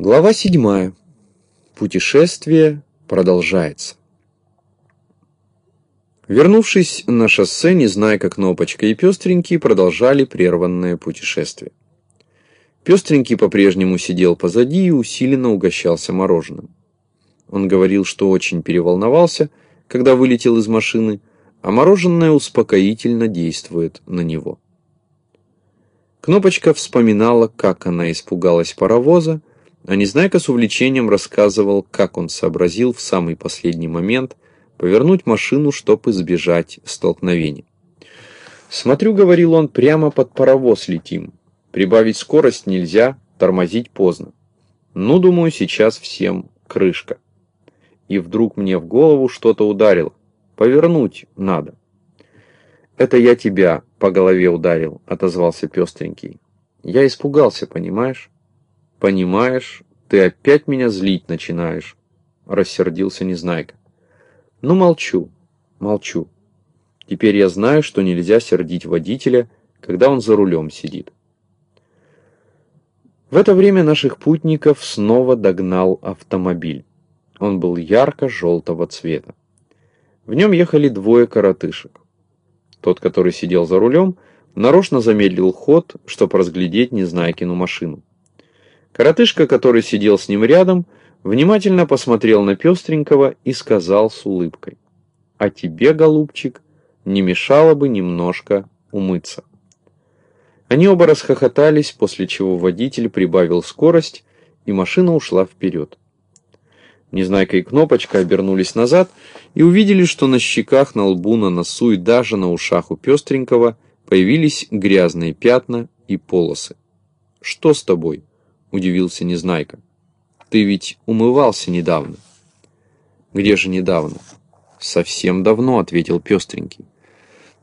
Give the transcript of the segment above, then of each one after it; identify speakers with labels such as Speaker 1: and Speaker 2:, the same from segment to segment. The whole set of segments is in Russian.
Speaker 1: Глава 7. Путешествие продолжается. Вернувшись на шоссе, не зная, как Кнопочка и Пестренький продолжали прерванное путешествие. Пестренький по-прежнему сидел позади и усиленно угощался мороженым. Он говорил, что очень переволновался, когда вылетел из машины, а мороженое успокоительно действует на него. Кнопочка вспоминала, как она испугалась паровоза, а Незнайка с увлечением рассказывал, как он сообразил в самый последний момент повернуть машину, чтобы избежать столкновения. «Смотрю, — говорил он, — прямо под паровоз летим. Прибавить скорость нельзя, тормозить поздно. Ну, думаю, сейчас всем крышка. И вдруг мне в голову что-то ударило. Повернуть надо. «Это я тебя по голове ударил», — отозвался пестренький. «Я испугался, понимаешь?» «Понимаешь, ты опять меня злить начинаешь», — рассердился Незнайка. «Ну, молчу, молчу. Теперь я знаю, что нельзя сердить водителя, когда он за рулем сидит». В это время наших путников снова догнал автомобиль. Он был ярко-желтого цвета. В нем ехали двое коротышек. Тот, который сидел за рулем, нарочно замедлил ход, чтобы разглядеть Незнайкину машину. Коротышка, который сидел с ним рядом, внимательно посмотрел на пестренького и сказал с улыбкой. «А тебе, голубчик, не мешало бы немножко умыться». Они оба расхохотались, после чего водитель прибавил скорость, и машина ушла вперед. Незнайка и Кнопочка обернулись назад и увидели, что на щеках, на лбу, на носу и даже на ушах у пестренького появились грязные пятна и полосы. «Что с тобой?» — удивился Незнайка. «Ты ведь умывался недавно». «Где же недавно?» «Совсем давно», — ответил пестренький.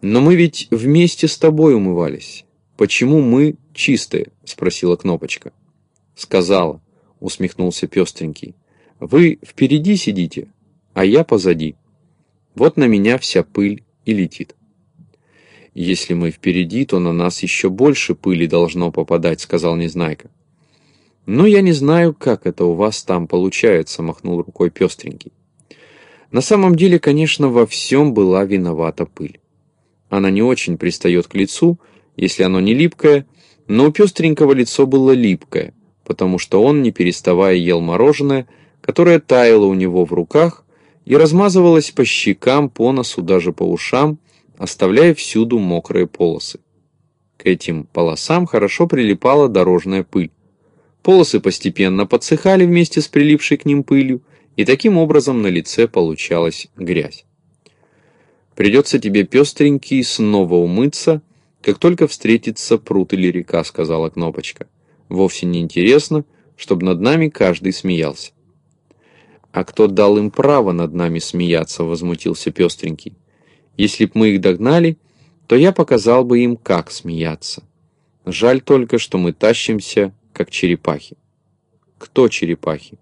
Speaker 1: «Но мы ведь вместе с тобой умывались. Почему мы чистые?» — спросила Кнопочка. «Сказала», — усмехнулся пестренький. «Вы впереди сидите, а я позади. Вот на меня вся пыль и летит». «Если мы впереди, то на нас еще больше пыли должно попадать», — сказал Незнайка. «Но я не знаю, как это у вас там получается», — махнул рукой пестренький. На самом деле, конечно, во всем была виновата пыль. Она не очень пристает к лицу, если оно не липкое, но у пестренького лицо было липкое, потому что он, не переставая, ел мороженое, которое таяло у него в руках и размазывалось по щекам, по носу, даже по ушам, оставляя всюду мокрые полосы. К этим полосам хорошо прилипала дорожная пыль. Полосы постепенно подсыхали вместе с прилипшей к ним пылью, и таким образом на лице получалась грязь. «Придется тебе, пестренький, снова умыться, как только встретится пруд или река», — сказала Кнопочка. «Вовсе не интересно, чтобы над нами каждый смеялся». «А кто дал им право над нами смеяться?» — возмутился пестренький. «Если б мы их догнали, то я показал бы им, как смеяться. Жаль только, что мы тащимся как черепахи. Кто черепахи?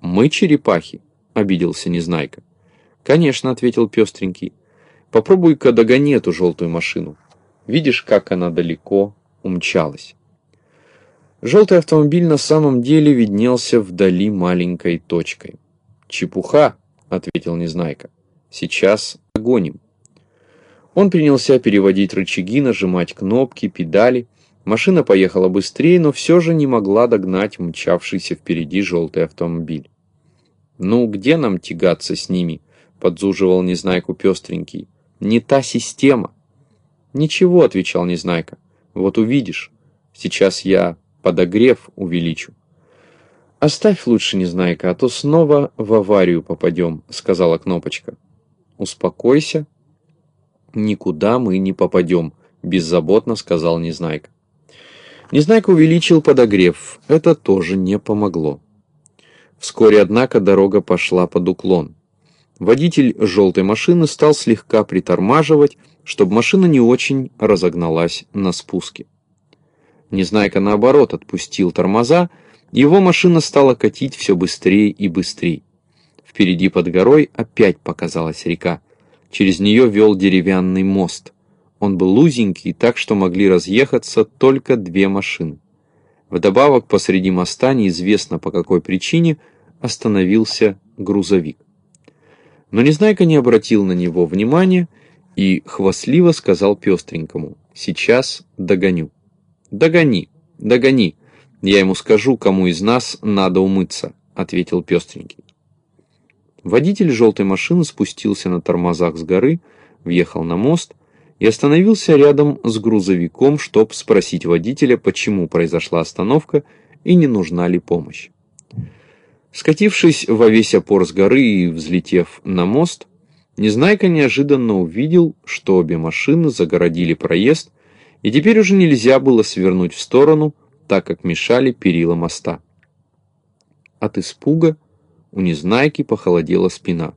Speaker 1: Мы черепахи, обиделся Незнайка. Конечно, ответил пестренький. Попробуй-ка догони эту желтую машину. Видишь, как она далеко умчалась. Желтый автомобиль на самом деле виднелся вдали маленькой точкой. «Чепуха», — ответил Незнайка. «Сейчас догоним». Он принялся переводить рычаги, нажимать кнопки, педали, Машина поехала быстрее, но все же не могла догнать мчавшийся впереди желтый автомобиль. «Ну, где нам тягаться с ними?» — подзуживал Незнайку пестренький. «Не та система». «Ничего», — отвечал Незнайка. «Вот увидишь. Сейчас я подогрев увеличу». «Оставь лучше, Незнайка, а то снова в аварию попадем», — сказала Кнопочка. «Успокойся». «Никуда мы не попадем», — беззаботно сказал Незнайка. Незнайка увеличил подогрев. Это тоже не помогло. Вскоре, однако, дорога пошла под уклон. Водитель желтой машины стал слегка притормаживать, чтобы машина не очень разогналась на спуске. Незнайка, наоборот, отпустил тормоза, его машина стала катить все быстрее и быстрее. Впереди под горой опять показалась река. Через нее вел деревянный мост. Он был узенький, так что могли разъехаться только две машины. Вдобавок посреди моста, неизвестно по какой причине, остановился грузовик. Но Незнайка не обратил на него внимания и хвастливо сказал пестренькому «Сейчас догоню». «Догони, догони, я ему скажу, кому из нас надо умыться», — ответил пестренький. Водитель желтой машины спустился на тормозах с горы, въехал на мост и остановился рядом с грузовиком, чтобы спросить водителя, почему произошла остановка и не нужна ли помощь. Скатившись во весь опор с горы и взлетев на мост, Незнайка неожиданно увидел, что обе машины загородили проезд, и теперь уже нельзя было свернуть в сторону, так как мешали перила моста. От испуга у Незнайки похолодела спина.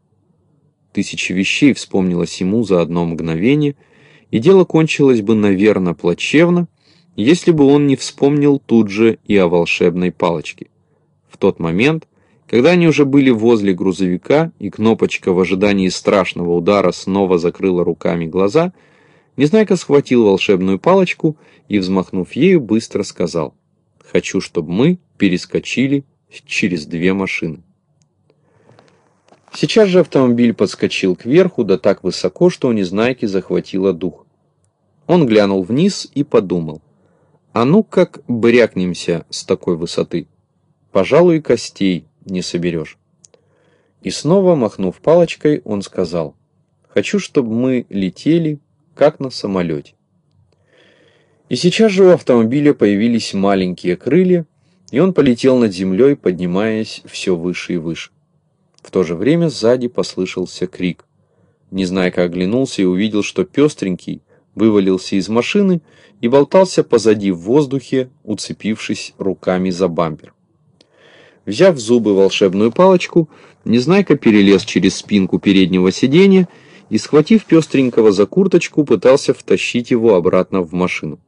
Speaker 1: Тысячи вещей вспомнилось ему за одно мгновение, и дело кончилось бы, наверное, плачевно, если бы он не вспомнил тут же и о волшебной палочке. В тот момент, когда они уже были возле грузовика, и Кнопочка в ожидании страшного удара снова закрыла руками глаза, Незнайка схватил волшебную палочку и, взмахнув ею, быстро сказал «Хочу, чтобы мы перескочили через две машины». Сейчас же автомобиль подскочил кверху, да так высоко, что у Незнайки захватило дух. Он глянул вниз и подумал, а ну как брякнемся с такой высоты. Пожалуй, костей не соберешь. И снова, махнув палочкой, он сказал, хочу, чтобы мы летели, как на самолете. И сейчас же у автомобиля появились маленькие крылья, и он полетел над землей, поднимаясь все выше и выше. В то же время сзади послышался крик. Незнайка оглянулся и увидел, что пестренький вывалился из машины и болтался позади в воздухе, уцепившись руками за бампер. Взяв в зубы волшебную палочку, Незнайка перелез через спинку переднего сиденья и, схватив пестренького за курточку, пытался втащить его обратно в машину.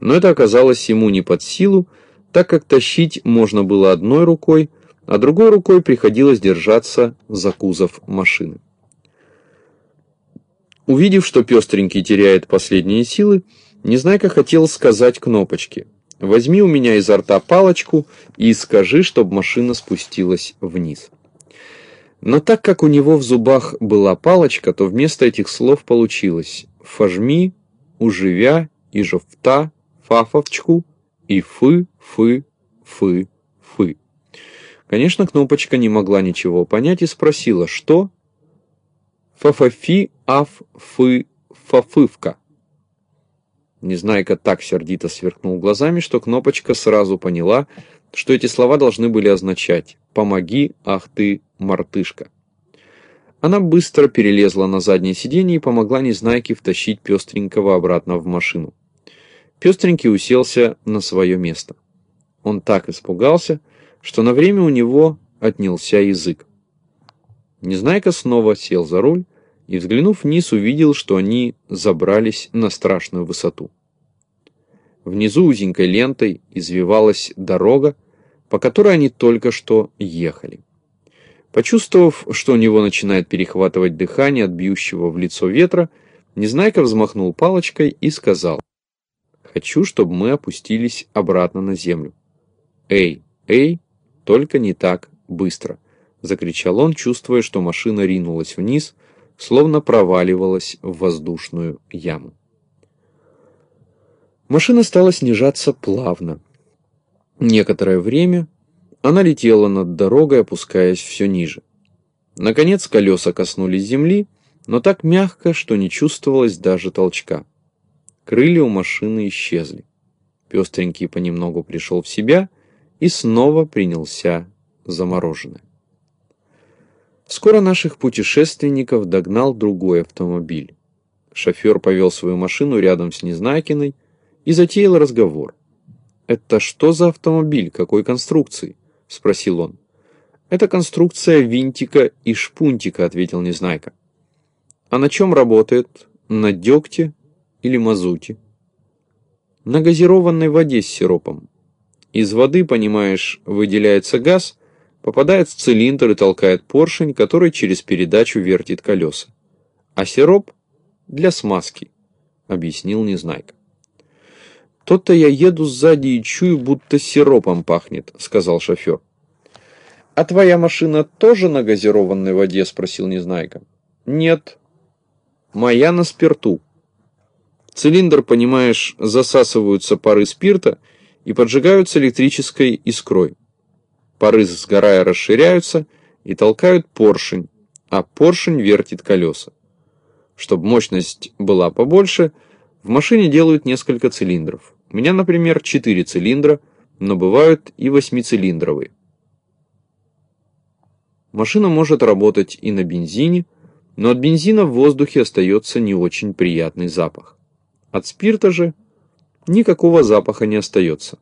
Speaker 1: Но это оказалось ему не под силу, так как тащить можно было одной рукой, а другой рукой приходилось держаться за кузов машины. Увидев, что пестренький теряет последние силы, Незнайка хотел сказать кнопочке «Возьми у меня изо рта палочку и скажи, чтобы машина спустилась вниз». Но так как у него в зубах была палочка, то вместо этих слов получилось «фожми», «уживя» и «жовта», «фафовчку» и «фы», «фы», «фы», «фы». Конечно, Кнопочка не могла ничего понять и спросила, что? Фафафи, аф, фы, фафывка. Незнайка так сердито сверкнул глазами, что Кнопочка сразу поняла, что эти слова должны были означать «Помоги, ах ты, мартышка». Она быстро перелезла на заднее сиденье и помогла Незнайке втащить Пестренького обратно в машину. Пестренький уселся на свое место. Он так испугался, что на время у него отнялся язык. Незнайка снова сел за руль и, взглянув вниз, увидел, что они забрались на страшную высоту. Внизу узенькой лентой извивалась дорога, по которой они только что ехали. Почувствовав, что у него начинает перехватывать дыхание от бьющего в лицо ветра, Незнайка взмахнул палочкой и сказал, «Хочу, чтобы мы опустились обратно на землю». «Эй, эй!» Только не так быстро, закричал он, чувствуя, что машина ринулась вниз, словно проваливалась в воздушную яму. Машина стала снижаться плавно. Некоторое время она летела над дорогой, опускаясь все ниже. Наконец колеса коснулись земли, но так мягко, что не чувствовалось даже толчка. Крылья у машины исчезли. Пестренький понемногу пришел в себя и снова принялся замороженное. Скоро наших путешественников догнал другой автомобиль. Шофер повел свою машину рядом с Незнайкиной и затеял разговор. «Это что за автомобиль? Какой конструкции?» – спросил он. «Это конструкция винтика и шпунтика», – ответил Незнайка. «А на чем работает? На дегте или мазуте?» «На газированной воде с сиропом. Из воды, понимаешь, выделяется газ, попадает в цилиндр и толкает поршень, который через передачу вертит колеса. А сироп для смазки, объяснил Незнайка. «Что-то я еду сзади и чую, будто сиропом пахнет», — сказал шофер. «А твоя машина тоже на газированной воде?» — спросил Незнайка. «Нет. Моя на спирту». цилиндр, понимаешь, засасываются пары спирта и поджигаются электрической искрой. Пары, сгорая, расширяются и толкают поршень, а поршень вертит колеса. Чтобы мощность была побольше, в машине делают несколько цилиндров. У меня, например, 4 цилиндра, но бывают и восьмицилиндровые. Машина может работать и на бензине, но от бензина в воздухе остается не очень приятный запах. От спирта же никакого запаха не остается.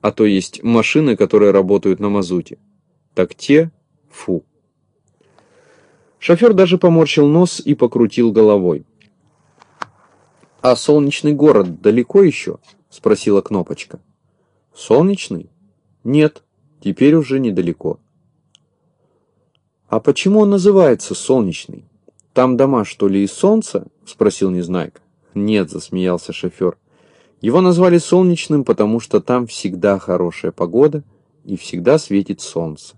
Speaker 1: А то есть машины, которые работают на мазуте. Так те, фу. Шофер даже поморщил нос и покрутил головой. «А солнечный город далеко еще?» — спросила Кнопочка. «Солнечный? Нет, теперь уже недалеко». «А почему он называется солнечный? Там дома, что ли, из солнца?» — спросил Незнайка. «Нет», — засмеялся шофер. «Его назвали солнечным, потому что там всегда хорошая погода и всегда светит солнце».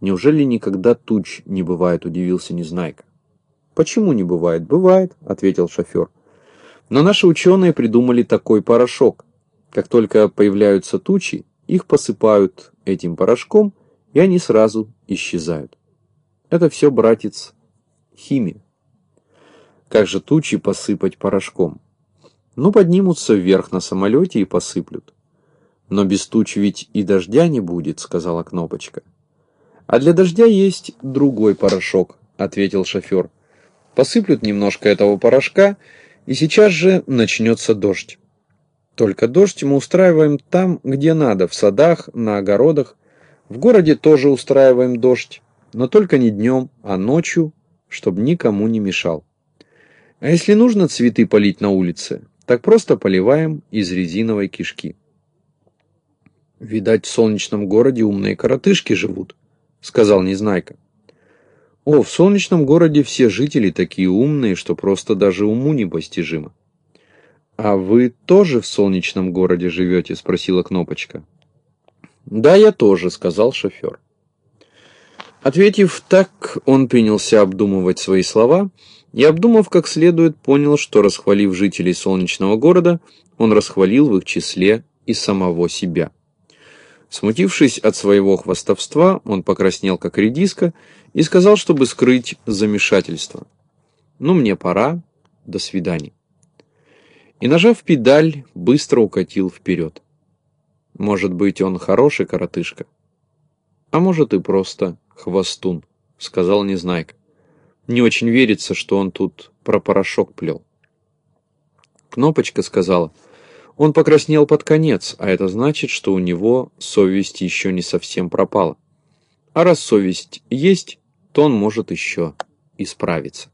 Speaker 1: «Неужели никогда туч не бывает?» – удивился Незнайка. «Почему не бывает?» «Бывает», – ответил шофер. «Но наши ученые придумали такой порошок. Как только появляются тучи, их посыпают этим порошком, и они сразу исчезают. Это все, братец, химия. Как же тучи посыпать порошком? Ну, поднимутся вверх на самолете и посыплют. Но без туч ведь и дождя не будет, сказала Кнопочка. «А для дождя есть другой порошок», — ответил шофер. «Посыплют немножко этого порошка, и сейчас же начнется дождь. Только дождь мы устраиваем там, где надо, в садах, на огородах. В городе тоже устраиваем дождь, но только не днем, а ночью, чтобы никому не мешал. А если нужно цветы полить на улице, так просто поливаем из резиновой кишки. Видать, в солнечном городе умные коротышки живут сказал Незнайка. О, в солнечном городе все жители такие умные, что просто даже уму непостижимо. А вы тоже в солнечном городе живете? Спросила Кнопочка. Да, я тоже, сказал шофер. Ответив так, он принялся обдумывать свои слова и, обдумав как следует, понял, что, расхвалив жителей солнечного города, он расхвалил в их числе и самого себя. Смутившись от своего хвастовства, он покраснел как редиска и сказал, чтобы скрыть замешательство. «Ну, мне пора. До свидания». И, нажав педаль, быстро укатил вперед. Может быть, он хороший коротышка, а может и просто хвостун, сказал Незнайка. Не очень верится, что он тут про порошок плел. Кнопочка сказала — он покраснел под конец, а это значит, что у него совесть еще не совсем пропала. А раз совесть есть, то он может еще исправиться.